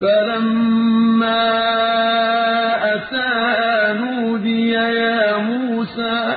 فَلَمَّا أَتَاهَا نُودِيَ يَا مُوسَىٰ